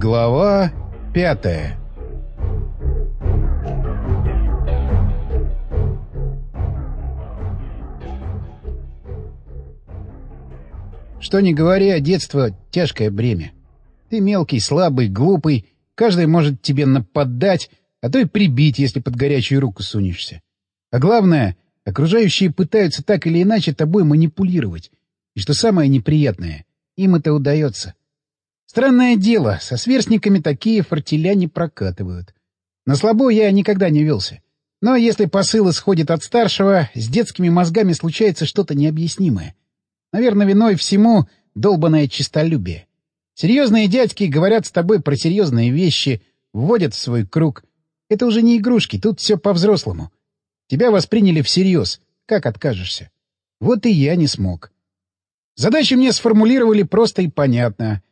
Глава пятая Что ни говори, а детство — тяжкое бремя. Ты мелкий, слабый, глупый, каждый может тебе нападать, а то и прибить, если под горячую руку сунешься. А главное, окружающие пытаются так или иначе тобой манипулировать. И что самое неприятное, им это удается. Странное дело, со сверстниками такие фортеля не прокатывают. На слабо я никогда не велся. Но если посыл исходит от старшего, с детскими мозгами случается что-то необъяснимое. Наверное, виной всему долбанное честолюбие. Серьезные дядьки говорят с тобой про серьезные вещи, вводят в свой круг. Это уже не игрушки, тут все по-взрослому. Тебя восприняли всерьез. Как откажешься? Вот и я не смог. Задачи мне сформулировали просто и понятно.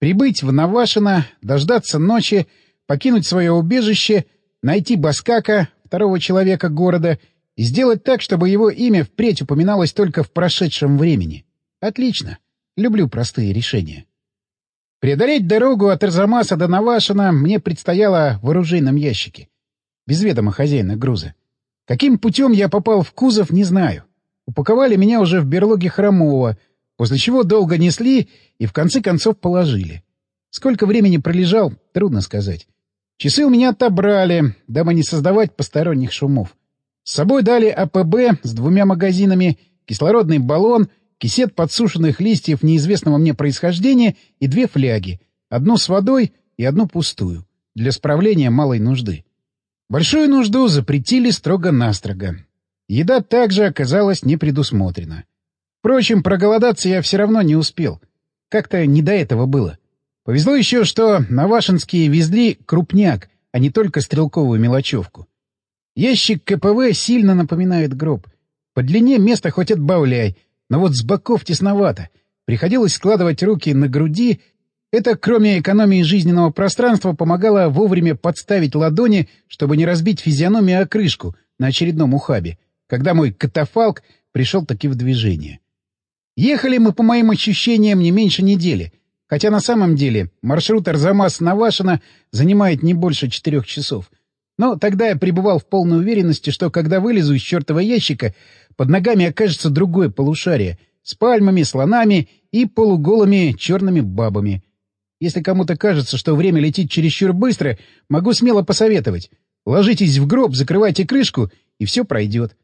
Прибыть в Навашино, дождаться ночи, покинуть свое убежище, найти Баскака, второго человека города, и сделать так, чтобы его имя впредь упоминалось только в прошедшем времени. Отлично. Люблю простые решения. Преодолеть дорогу от Арзамаса до Навашина мне предстояло в оружейном ящике. Без ведома хозяина груза. Каким путем я попал в кузов, не знаю. Упаковали меня уже в берлоге Хромова, после чего долго несли и в конце концов положили. Сколько времени пролежал, трудно сказать. Часы у меня отобрали, дабы не создавать посторонних шумов. С собой дали АПБ с двумя магазинами, кислородный баллон, кисет подсушенных листьев неизвестного мне происхождения и две фляги, одну с водой и одну пустую, для справления малой нужды. Большую нужду запретили строго-настрого. Еда также оказалась не предусмотрена. Впрочем, проголодаться я все равно не успел. Как-то не до этого было. Повезло еще, что Навашинские везли крупняк, а не только стрелковую мелочевку. Ящик КПВ сильно напоминает гроб. По длине места хоть отбавляй, но вот с боков тесновато. Приходилось складывать руки на груди. Это, кроме экономии жизненного пространства, помогало вовремя подставить ладони, чтобы не разбить физиономию о крышку на очередном ухабе, когда мой катафалк пришел таки в движение. Ехали мы, по моим ощущениям, не меньше недели, хотя на самом деле маршрут Арзамас-Навашино занимает не больше четырех часов — но тогда я пребывал в полной уверенности, что когда вылезу из чертова ящика, под ногами окажется другое полушарие с пальмами, слонами и полуголыми черными бабами. Если кому-то кажется, что время летит чересчур быстро, могу смело посоветовать. Ложитесь в гроб, закрывайте крышку, и все пройдет.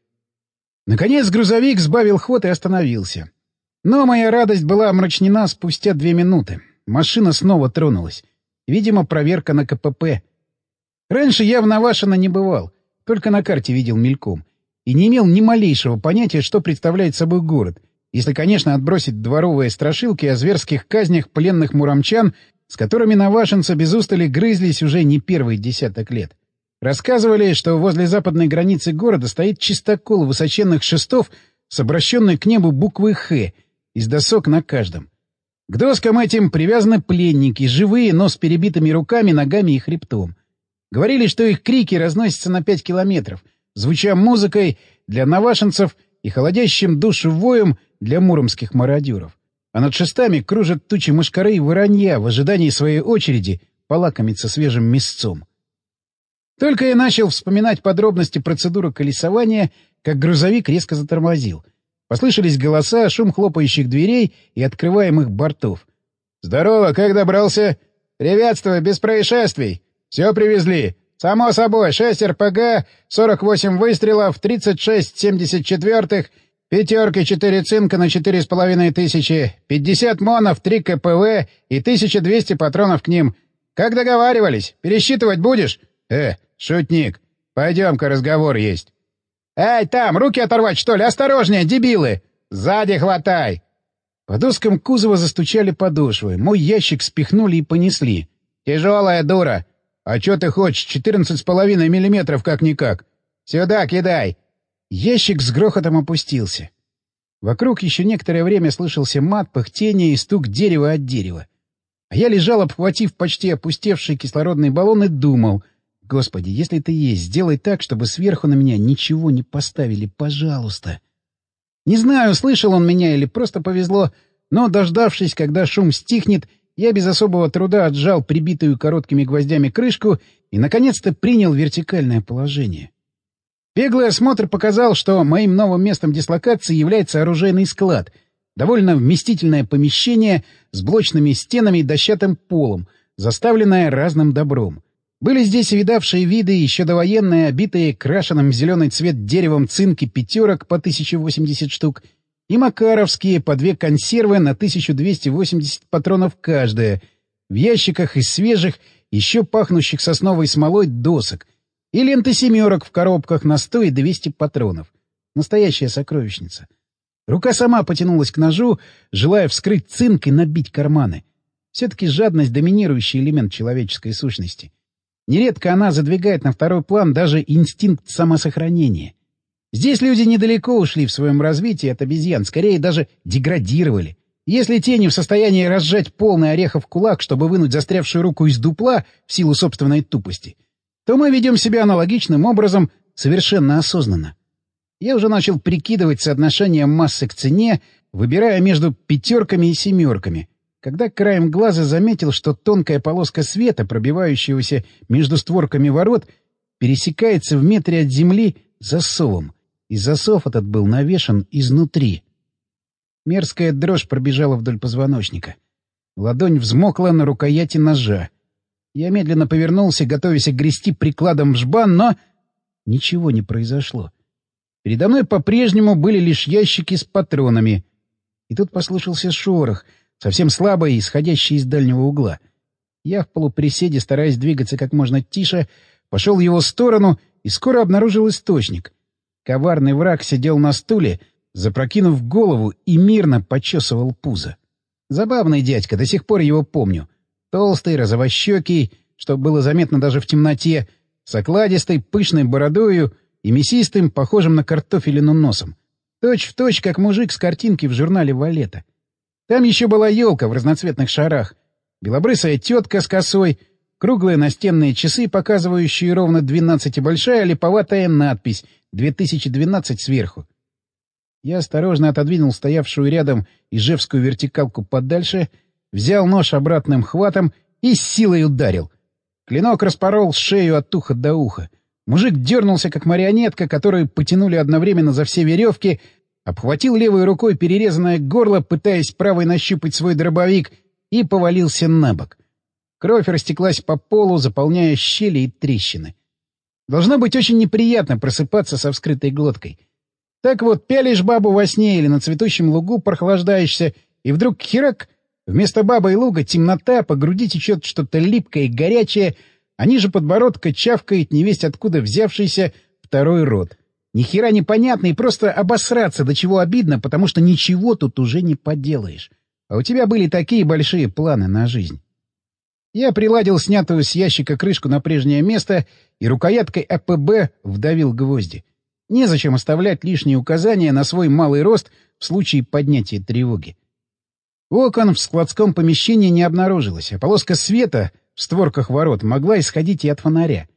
Наконец грузовик сбавил ход и остановился. Но моя радость была омрачнена спустя две минуты. Машина снова тронулась. Видимо, проверка на КПП — Раньше я в Навашино не бывал, только на карте видел мельком, и не имел ни малейшего понятия, что представляет собой город, если, конечно, отбросить дворовые страшилки о зверских казнях пленных муромчан, с которыми навашинцы без устали грызлись уже не первый десяток лет. Рассказывали, что возле западной границы города стоит чистокол высоченных шестов с обращенной к небу буквой «Х» из досок на каждом. К доскам этим привязаны пленники, живые, но с перебитыми руками, ногами и хребтом. Говорили, что их крики разносятся на пять километров, звуча музыкой для навашенцев и холодящим душу воем для муромских мародеров. А над шестами кружат тучи мышкары и воронья в ожидании своей очереди полакомиться свежим мясцом. Только я начал вспоминать подробности процедуры колесования, как грузовик резко затормозил. Послышались голоса, шум хлопающих дверей и открываемых бортов. «Здорово, как добрался?» «Приветствую, без происшествий!» «Все привезли. Само собой, 6 РПГ, 48 выстрелов, 36 74-х, пятерки 4 цинка на 4,5 тысячи, 50 монов, 3 КПВ и 1200 патронов к ним. Как договаривались? Пересчитывать будешь? Э, шутник, пойдем-ка разговор есть». «Эй, там, руки оторвать, что ли? Осторожнее, дебилы! Сзади хватай!» По доскам кузова застучали подошвы. Мой ящик спихнули и понесли. «Тяжелая дура! «А чё ты хочешь? Четырнадцать с половиной миллиметров как-никак. Сюда кидай!» Ящик с грохотом опустился. Вокруг еще некоторое время слышался мат, пыхтение и стук дерева от дерева. А я лежал, обхватив почти опустевший кислородный баллон, и думал, «Господи, если ты есть, сделай так, чтобы сверху на меня ничего не поставили, пожалуйста». Не знаю, слышал он меня или просто повезло, но, дождавшись, когда шум стихнет, я без особого труда отжал прибитую короткими гвоздями крышку и, наконец-то, принял вертикальное положение. Беглый осмотр показал, что моим новым местом дислокации является оружейный склад, довольно вместительное помещение с блочными стенами и дощатым полом, заставленное разным добром. Были здесь видавшие виды еще довоенные, обитые крашеным зеленый цвет деревом цинки пятерок по 1080 штук, и макаровские по две консервы на 1280 патронов каждая, в ящиках из свежих, еще пахнущих сосновой смолой досок — и ленты семерок в коробках на сто и двести патронов. Настоящая сокровищница. Рука сама потянулась к ножу, желая вскрыть цинк и набить карманы. Все-таки жадность — доминирующий элемент человеческой сущности. Нередко она задвигает на второй план даже инстинкт самосохранения. Здесь люди недалеко ушли в своем развитии от обезьян, скорее даже деградировали. Если те не в состоянии разжать полный орехов кулак, чтобы вынуть застрявшую руку из дупла в силу собственной тупости, то мы ведем себя аналогичным образом совершенно осознанно. Я уже начал прикидывать соотношение массы к цене, выбирая между пятерками и семерками, когда краем глаза заметил, что тонкая полоска света, пробивающегося между створками ворот, пересекается в метре от земли засовом, и засов этот был навешан изнутри. Мерзкая дрожь пробежала вдоль позвоночника. Ладонь взмокла на рукояти ножа. Я медленно повернулся, готовясь грести прикладом в жбан, но... Ничего не произошло. Передо мной по-прежнему были лишь ящики с патронами. И тут послышался шорох, совсем слабый, исходящий из дальнего угла. Я в полуприседе, стараясь двигаться как можно тише, пошел в его сторону и скоро обнаружил источник. Коварный враг сидел на стуле, запрокинув голову и мирно почесывал пузо. Забавный дядька, до сих пор его помню — Толстый, розовощекий, что было заметно даже в темноте, с окладистой, пышной бородою и мясистым, похожим на картофелину носом. Точь в точь, как мужик с картинки в журнале «Валета». Там еще была елка в разноцветных шарах, белобрысая тетка с косой, круглые настенные часы, показывающие ровно 12 и большая липоватая надпись «2012» сверху. Я осторожно отодвинул стоявшую рядом ижевскую вертикалку подальше — взял нож обратным хватом и с силой ударил. Клинок распорол шею от уха до уха. Мужик дернулся, как марионетка, которую потянули одновременно за все веревки, обхватил левой рукой перерезанное горло, пытаясь правой нащупать свой дробовик, и повалился на бок. Кровь растеклась по полу, заполняя щели и трещины. Должно быть очень неприятно просыпаться со вскрытой глоткой. Так вот, пялишь бабу во сне или на цветущем лугу прохлаждаешься, и вдруг херак Вместо бабы и луга темнота, по груди течет что-то липкое и горячее, а ниже подбородка чавкает невесть откуда взявшийся второй рот. Ни хера непонятно и просто обосраться, до чего обидно, потому что ничего тут уже не поделаешь. А у тебя были такие большие планы на жизнь. Я приладил снятую с ящика крышку на прежнее место и рукояткой АПБ вдавил гвозди. Незачем оставлять лишние указания на свой малый рост в случае поднятия тревоги. Окон в складском помещении не обнаружилось, а полоска света в створках ворот могла исходить и от фонаря.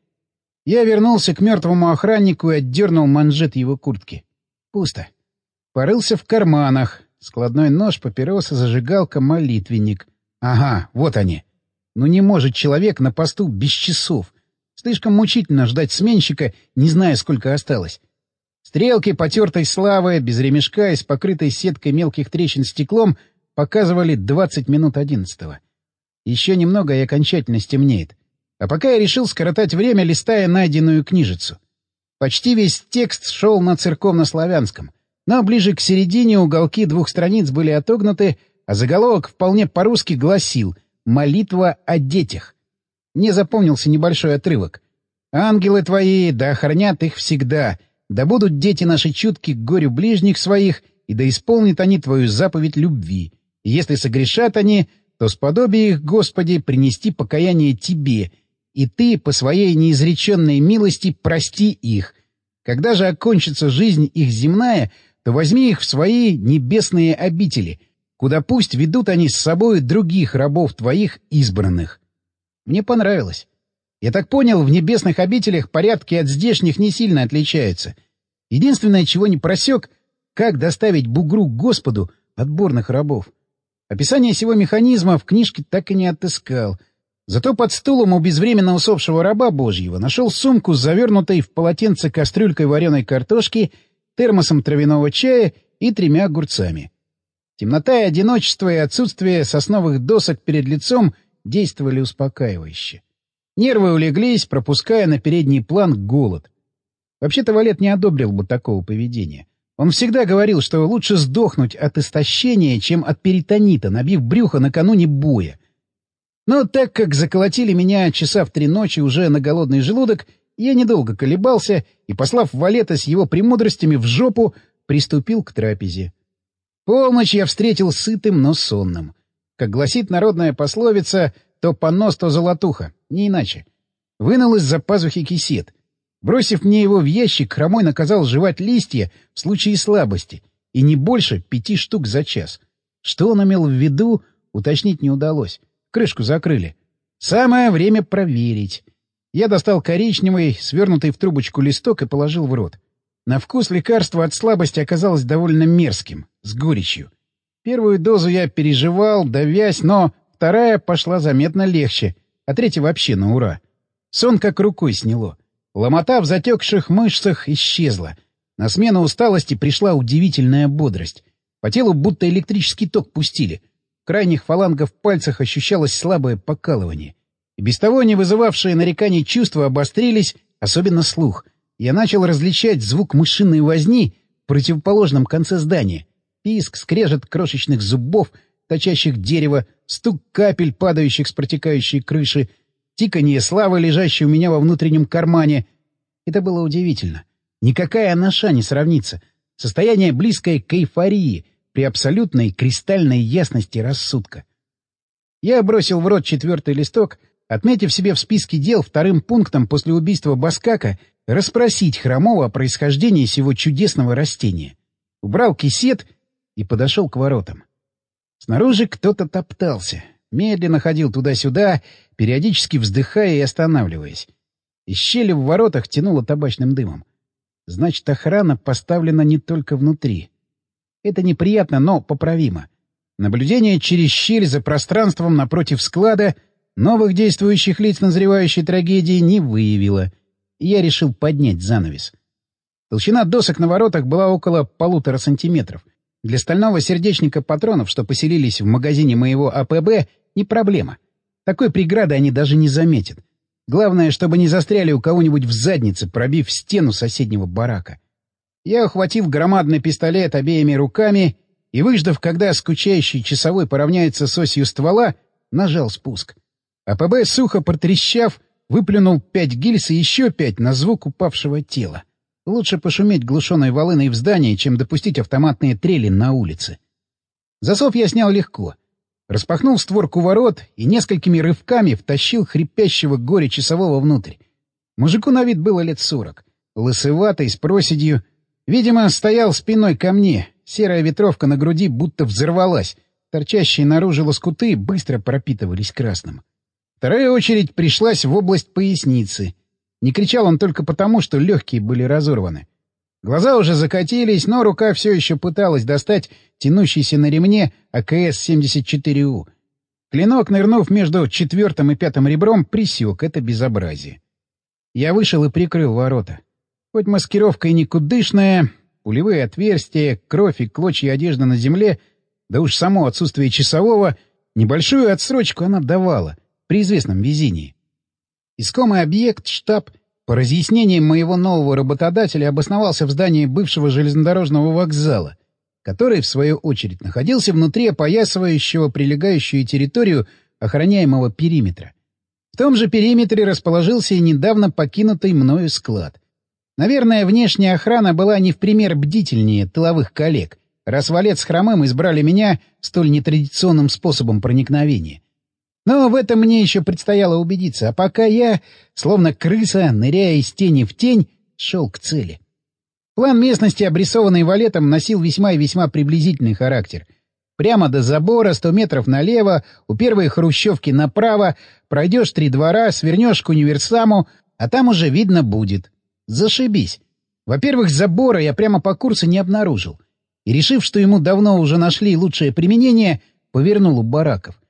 Я вернулся к мертвому охраннику и отдернул манжет его куртки. Пусто. Порылся в карманах. Складной нож, папироса, зажигалка, молитвенник. Ага, вот они. Ну не может человек на посту без часов. Слишком мучительно ждать сменщика, не зная, сколько осталось. Стрелки потертой славы, без ремешка и с покрытой сеткой мелких трещин стеклом — Показывали 20 минут одиннадцатого. Еще немного и окончательно стемнеет. А пока я решил скоротать время, листая найденную книжицу. Почти весь текст шел на церковно-славянском, но ближе к середине уголки двух страниц были отогнуты, а заголовок вполне по-русски гласил «Молитва о детях». Мне запомнился небольшой отрывок. «Ангелы твои, да охранят их всегда, да будут дети наши чутки к горю ближних своих, и да исполнят они твою заповедь любви если согрешат они, то сподобие их, Господи, принести покаяние Тебе, и Ты, по своей неизреченной милости, прости их. Когда же окончится жизнь их земная, то возьми их в свои небесные обители, куда пусть ведут они с собой других рабов Твоих избранных. Мне понравилось. Я так понял, в небесных обителях порядки от здешних не сильно отличаются. Единственное, чего не просек, как доставить бугру к Господу отборных рабов. Описание всего механизма в книжке так и не отыскал. Зато под стулом у безвременно усопшего раба божьего нашел сумку с завернутой в полотенце кастрюлькой вареной картошки, термосом травяного чая и тремя огурцами. Темнота и одиночество и отсутствие сосновых досок перед лицом действовали успокаивающе. Нервы улеглись, пропуская на передний план голод. Вообще-то Валет не одобрил бы такого поведения. Он всегда говорил, что лучше сдохнуть от истощения, чем от перитонита, набив брюхо накануне боя. Но так как заколотили меня часа в три ночи уже на голодный желудок, я недолго колебался и, послав Валета с его премудростями в жопу, приступил к трапезе. Полночь я встретил сытым, но сонным. Как гласит народная пословица, то понос, то золотуха, не иначе. Вынул из-за пазухи кисет. Бросив мне его в ящик, хромой наказал жевать листья в случае слабости, и не больше пяти штук за час. Что он имел в виду, уточнить не удалось. Крышку закрыли. Самое время проверить. Я достал коричневый, свернутый в трубочку листок и положил в рот. На вкус лекарство от слабости оказалось довольно мерзким, с горечью. Первую дозу я переживал, давясь, но вторая пошла заметно легче, а третья вообще на ура. Сон как рукой сняло. Ломота в затекших мышцах исчезла. На смену усталости пришла удивительная бодрость. По телу будто электрический ток пустили. Крайних фалангах пальцах ощущалось слабое покалывание. И без того не вызывавшие нареканий чувства обострились, особенно слух — я начал различать звук мышиной возни в противоположном конце здания. Писк, скрежет крошечных зубов, точащих дерево, стук капель, падающих с протекающей крыши, тиканье славы, лежащей у меня во внутреннем кармане. Это было удивительно. Никакая анаша не сравнится. Состояние, близкое к эйфории, при абсолютной кристальной ясности рассудка. Я бросил в рот четвертый листок, отметив себе в списке дел вторым пунктом после убийства Баскака расспросить Хромова о происхождении сего чудесного растения. Убрал кисет и подошел к воротам. Снаружи кто-то топтался, медленно ходил туда-сюда, периодически вздыхая и останавливаясь. Из щели в воротах тянуло табачным дымом. Значит, охрана поставлена не только внутри. Это неприятно, но поправимо. Наблюдение через щель за пространством напротив склада новых действующих лиц назревающей трагедии не выявило — я решил поднять занавес. Толщина досок на воротах была около полутора сантиметров. Для стального сердечника патронов, что поселились в магазине моего АПБ, не проблема. Такой преграды они даже не заметят. Главное, чтобы не застряли у кого-нибудь в заднице, пробив стену соседнего барака. Я ухватил громадный пистолет обеими руками и, выждав, когда скучающий часовой поравняется с осью ствола, нажал спуск. АПБ, сухо протрещав, Выплюнул пять гильз и еще пять на звук упавшего тела. Лучше пошуметь глушеной волыной в здании, чем допустить автоматные трели на улице. Засов я снял легко. Распахнул створку ворот и несколькими рывками втащил хрипящего горе часового внутрь. Мужику на вид было лет сорок. Лысыватый, с проседью. Видимо, стоял спиной ко мне. Серая ветровка на груди будто взорвалась. Торчащие наружу лоскуты быстро пропитывались красным. Вторая очередь пришлась в область поясницы. Не кричал он только потому, что легкие были разорваны. Глаза уже закатились, но рука все еще пыталась достать тянущийся на ремне АКС-74У. Клинок, нырнув между четвертым и пятым ребром, присек это безобразие. Я вышел и прикрыл ворота. Хоть маскировка и никудышная, пулевые отверстия, кровь и клочья одежды на земле, да уж само отсутствие часового, небольшую отсрочку она давала — при известном везении. Искомый объект, штаб, по разъяснениям моего нового работодателя, обосновался в здании бывшего железнодорожного вокзала, который, в свою очередь, находился внутри опоясывающего прилегающую территорию охраняемого периметра. В том же периметре расположился и недавно покинутый мною склад. Наверное, внешняя охрана была не в пример бдительнее тыловых коллег, раз Валет с Хромым избрали меня столь нетрадиционным способом проникновения. Но в этом мне еще предстояло убедиться, а пока я, словно крыса, ныряя из тени в тень, шел к цели. План местности, обрисованный валетом, носил весьма и весьма приблизительный характер. Прямо до забора, сто метров налево, у первой хрущевки направо, пройдешь три двора, свернешь к универсаму, а там уже видно будет. Зашибись. Во-первых, забора я прямо по курсу не обнаружил. И решив, что ему давно уже нашли лучшее применение, повернул у бараков.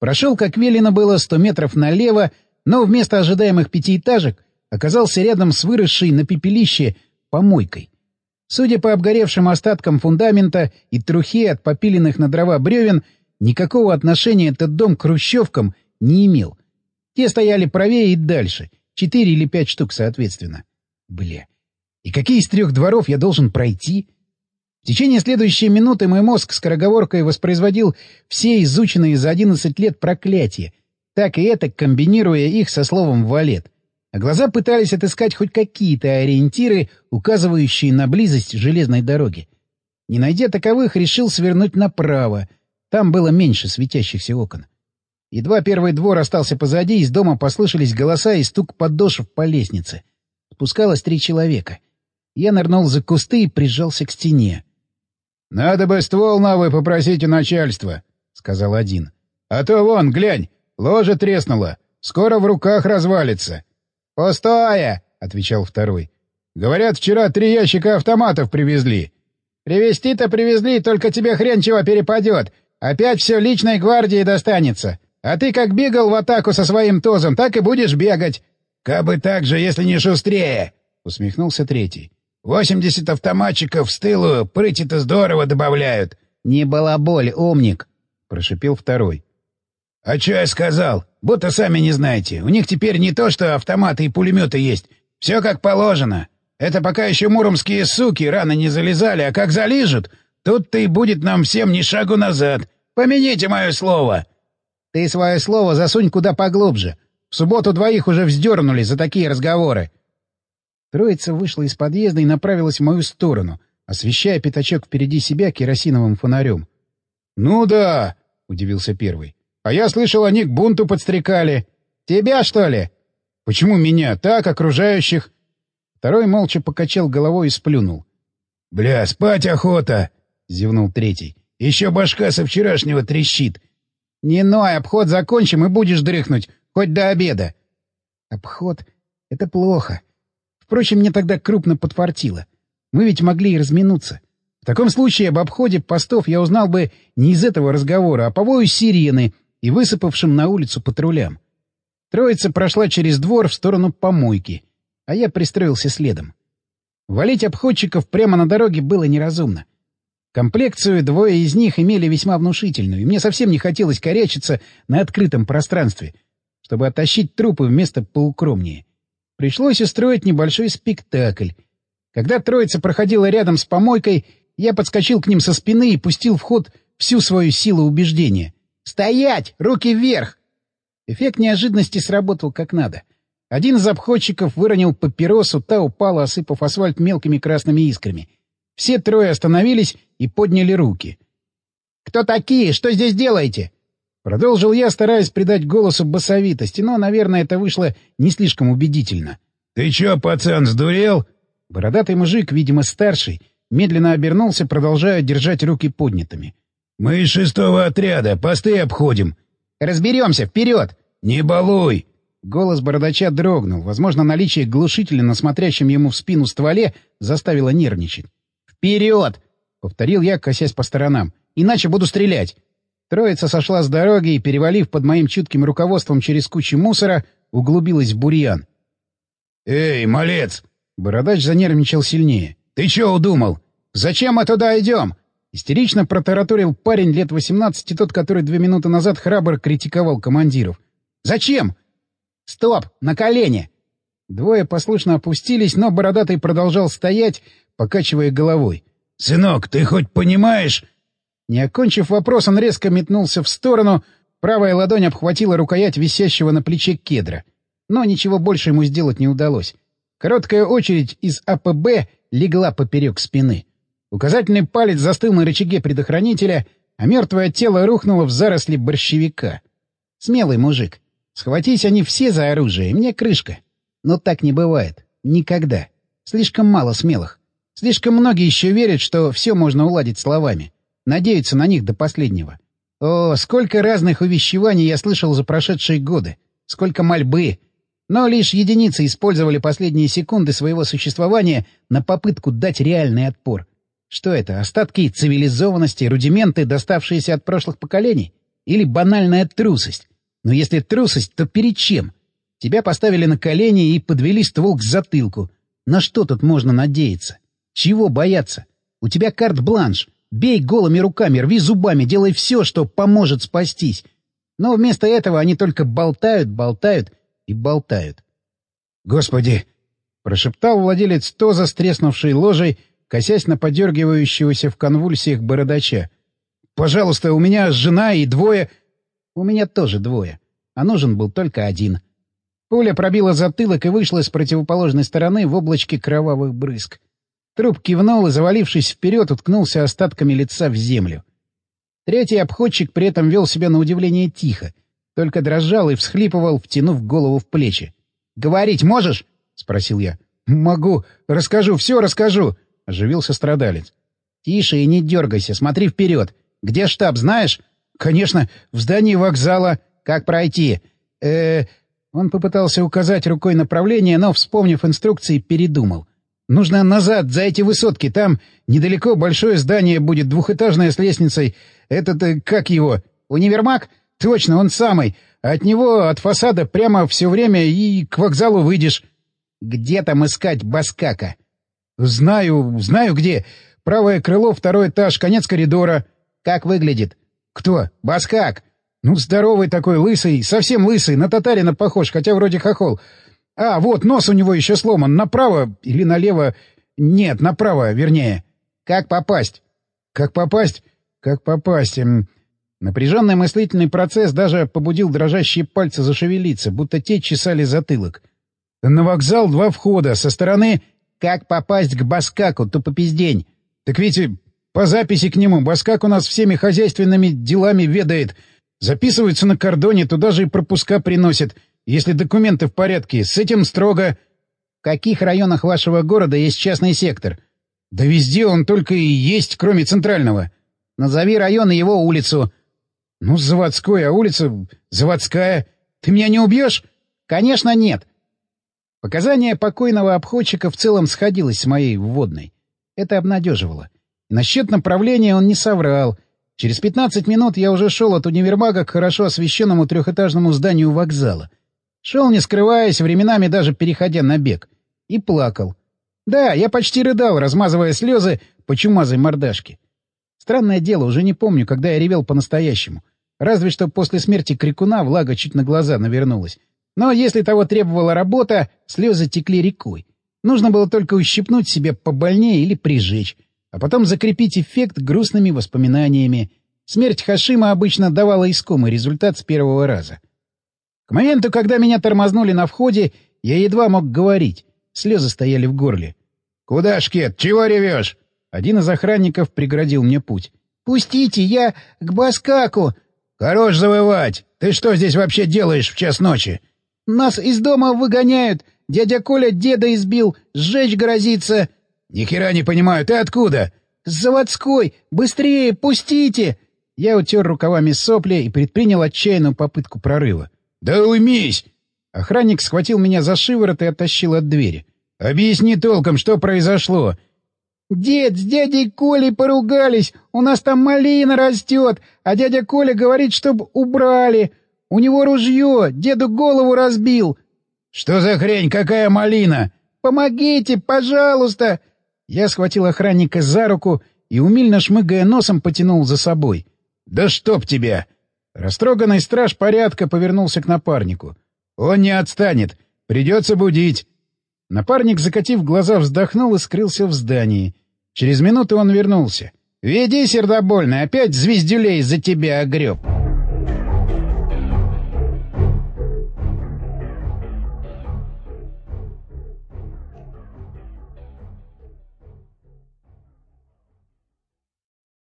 Прошел, как велено было, сто метров налево, но вместо ожидаемых пятиэтажек оказался рядом с выросшей на пепелище помойкой. Судя по обгоревшим остаткам фундамента и трухе от попиленных на дрова бревен, никакого отношения этот дом к хрущевкам не имел. Те стояли правее и дальше, четыре или пять штук соответственно. Бля. И какие из трех дворов я должен пройти? В течение следующей минуты мой мозг скороговоркой воспроизводил все изученные за одиннадцать лет проклятия, так и это комбинируя их со словом «валет». А глаза пытались отыскать хоть какие-то ориентиры, указывающие на близость железной дороги. Не найдя таковых, решил свернуть направо. Там было меньше светящихся окон. Едва первый двор остался позади, из дома послышались голоса и стук подошв по лестнице. Спускалось три человека. Я нырнул за кусты и прижался к стене. — Надо бы ствол новый попросить у начальства, — сказал один. — А то вон, глянь, ложе треснуло. Скоро в руках развалится. — Пустое, — отвечал второй. — Говорят, вчера три ящика автоматов привезли. — Привезти-то привезли, только тебе хрен чего перепадет. Опять все личной гвардии достанется. А ты как бегал в атаку со своим тозом, так и будешь бегать. — Кабы так же, если не шустрее, — усмехнулся третий. — Восемьдесят автоматчиков с тылу прыти-то здорово добавляют. — Не балаболь, умник, — прошипел второй. — А что я сказал? Будто сами не знаете. У них теперь не то что автоматы и пулеметы есть. Все как положено. Это пока еще муромские суки рано не залезали, а как залижут, тут-то и будет нам всем ни шагу назад. Помяните мое слово. — ты свое слово засунь куда поглубже. В субботу двоих уже вздернули за такие разговоры. Троица вышла из подъезда и направилась в мою сторону, освещая пятачок впереди себя керосиновым фонарем. — Ну да, — удивился первый. — А я слышал, они к бунту подстрекали. — Тебя, что ли? — Почему меня? Так, окружающих. Второй молча покачал головой и сплюнул. — Бля, спать охота! — зевнул третий. — Еще башка со вчерашнего трещит. — «Не ной, обход закончим и будешь дрыхнуть, хоть до обеда». «Обход — это плохо. Впрочем, мне тогда крупно подфартило. Мы ведь могли и разминуться. В таком случае об обходе постов я узнал бы не из этого разговора, а по вою сирены и высыпавшим на улицу патрулям. Троица прошла через двор в сторону помойки, а я пристроился следом. Валить обходчиков прямо на дороге было неразумно. Комплекцию двое из них имели весьма внушительную, и мне совсем не хотелось корячиться на открытом пространстве, чтобы оттащить трупы в место поукромнее. Пришлось устроить небольшой спектакль. Когда троица проходила рядом с помойкой, я подскочил к ним со спины и пустил в ход всю свою силу убеждения. «Стоять! Руки вверх!» Эффект неожиданности сработал как надо. Один из обходчиков выронил папиросу, та упала, осыпав асфальт мелкими красными искрами — все трое остановились и подняли руки. «Кто такие? Что здесь делаете?» Продолжил я, стараясь придать голосу басовитости, но, наверное, это вышло не слишком убедительно. «Ты чё, пацан, сдурел?» Бородатый мужик, видимо, старший, медленно обернулся, продолжая держать руки поднятыми. «Мы из шестого отряда, посты обходим». «Разберемся, вперед!» «Не балуй!» Голос бородача дрогнул. Возможно, наличие глушителя на смотрящем ему в спину стволе заставило нервничать. «Вперед!» — повторил я, косясь по сторонам. «Иначе буду стрелять!» Троица сошла с дороги и, перевалив под моим чутким руководством через кучу мусора, углубилась в бурьян. «Эй, малец!» Бородач занервничал сильнее. «Ты чё удумал? Зачем мы туда идем?» Истерично протараторил парень лет восемнадцати, тот, который две минуты назад храбро критиковал командиров. «Зачем?» «Стоп! На колени!» Двое послушно опустились, но Бородатый продолжал стоять, покачивая головой. «Сынок, ты хоть понимаешь...» Не окончив вопрос, он резко метнулся в сторону, правая ладонь обхватила рукоять висящего на плече кедра. Но ничего больше ему сделать не удалось. Короткая очередь из АПБ легла поперек спины. Указательный палец застыл на рычаге предохранителя, а мертвое тело рухнуло в заросли борщевика. Смелый мужик. Схватись они все за оружие, мне крышка. Но так не бывает. Никогда. Слишком мало смелых. Слишком многие еще верят, что все можно уладить словами. Надеются на них до последнего. О, сколько разных увещеваний я слышал за прошедшие годы. Сколько мольбы. Но лишь единицы использовали последние секунды своего существования на попытку дать реальный отпор. Что это, остатки цивилизованности, рудименты, доставшиеся от прошлых поколений? Или банальная трусость? Но если трусость, то перед чем? Тебя поставили на колени и подвели ствол к затылку. На что тут можно надеяться? Чего бояться? У тебя карт-бланш. Бей голыми руками, рви зубами, делай все, что поможет спастись. Но вместо этого они только болтают, болтают и болтают. «Господи!» — прошептал владелец тоза с ложей, косясь на подергивающегося в конвульсиях бородача. «Пожалуйста, у меня жена и двое...» «У меня тоже двое, а нужен был только один». Пуля пробила затылок и вышла с противоположной стороны в облачке кровавых брызг. Труп кивнул и, завалившись вперед, уткнулся остатками лица в землю. Третий обходчик при этом вел себя на удивление тихо, только дрожал и всхлипывал, втянув голову в плечи. «Говорить можешь?» — спросил я. «Могу. Расскажу, все расскажу», — оживился страдалец. «Тише и не дергайся, смотри вперед. Где штаб, знаешь?» «Конечно, в здании вокзала. Как пройти?» э Он попытался указать рукой направление, но, вспомнив инструкции, передумал. Нужно назад, за эти высотки. Там недалеко большое здание будет, двухэтажное с лестницей. Этот, э, как его? Универмаг? Точно, он самый. От него, от фасада, прямо все время и к вокзалу выйдешь. Где там искать Баскака? Знаю, знаю где. Правое крыло, второй этаж, конец коридора. Как выглядит? Кто? Баскак. Ну, здоровый такой, лысый, совсем лысый, на татарина похож, хотя вроде хохол. А, вот, нос у него еще сломан. Направо или налево? Нет, направо, вернее. Как попасть? Как попасть? Как попасть? Напряженный мыслительный процесс даже побудил дрожащие пальцы зашевелиться, будто те чесали затылок. На вокзал два входа. Со стороны... Как попасть к Баскаку, тупопиздень? Так ведь по записи к нему Баскак у нас всеми хозяйственными делами ведает. Записываются на кордоне, туда же и пропуска приносит. Если документы в порядке, с этим строго. В каких районах вашего города есть частный сектор? Да везде он только и есть, кроме центрального. Назови район и его улицу. Ну, заводской, а улица заводская. Ты меня не убьешь? Конечно, нет. Показания покойного обходчика в целом сходилось с моей вводной. Это обнадеживало. И насчет направления он не соврал. Через пятнадцать минут я уже шел от универмага к хорошо освещенному трехэтажному зданию вокзала — Шел, не скрываясь, временами даже переходя на бег. И плакал. Да, я почти рыдал, размазывая слезы по чумазой мордашке. Странное дело, уже не помню, когда я ревел по-настоящему. Разве что после смерти крикуна влага чуть на глаза навернулась. Но если того требовала работа, слезы текли рекой. Нужно было только ущипнуть себе побольнее или прижечь, а потом закрепить эффект грустными воспоминаниями. Смерть Хашима обычно давала искомый результат с первого раза. Моменту, когда меня тормознули на входе, я едва мог говорить. Слезы стояли в горле. — Куда, Шкет? Чего ревешь? Один из охранников преградил мне путь. — Пустите, я к Баскаку. — Хорош завывать! Ты что здесь вообще делаешь в час ночи? — Нас из дома выгоняют. Дядя Коля деда избил. Сжечь грозится. — Ни хера не понимаю. Ты откуда? — С заводской. Быстрее, пустите! Я утер рукавами сопли и предпринял отчаянную попытку прорыва. «Да уймись!» Охранник схватил меня за шиворот и оттащил от двери. «Объясни толком, что произошло!» «Дед с дядей Колей поругались, у нас там малина растет, а дядя Коля говорит, чтоб убрали. У него ружье, деду голову разбил». «Что за хрень, какая малина?» «Помогите, пожалуйста!» Я схватил охранника за руку и, умильно шмыгая носом, потянул за собой. «Да чтоб тебя!» Растроганный страж порядка повернулся к напарнику. «Он не отстанет. Придется будить». Напарник, закатив глаза, вздохнул и скрылся в здании. Через минуту он вернулся. «Веди, сердобольный, опять звездюлей за тебя огреб».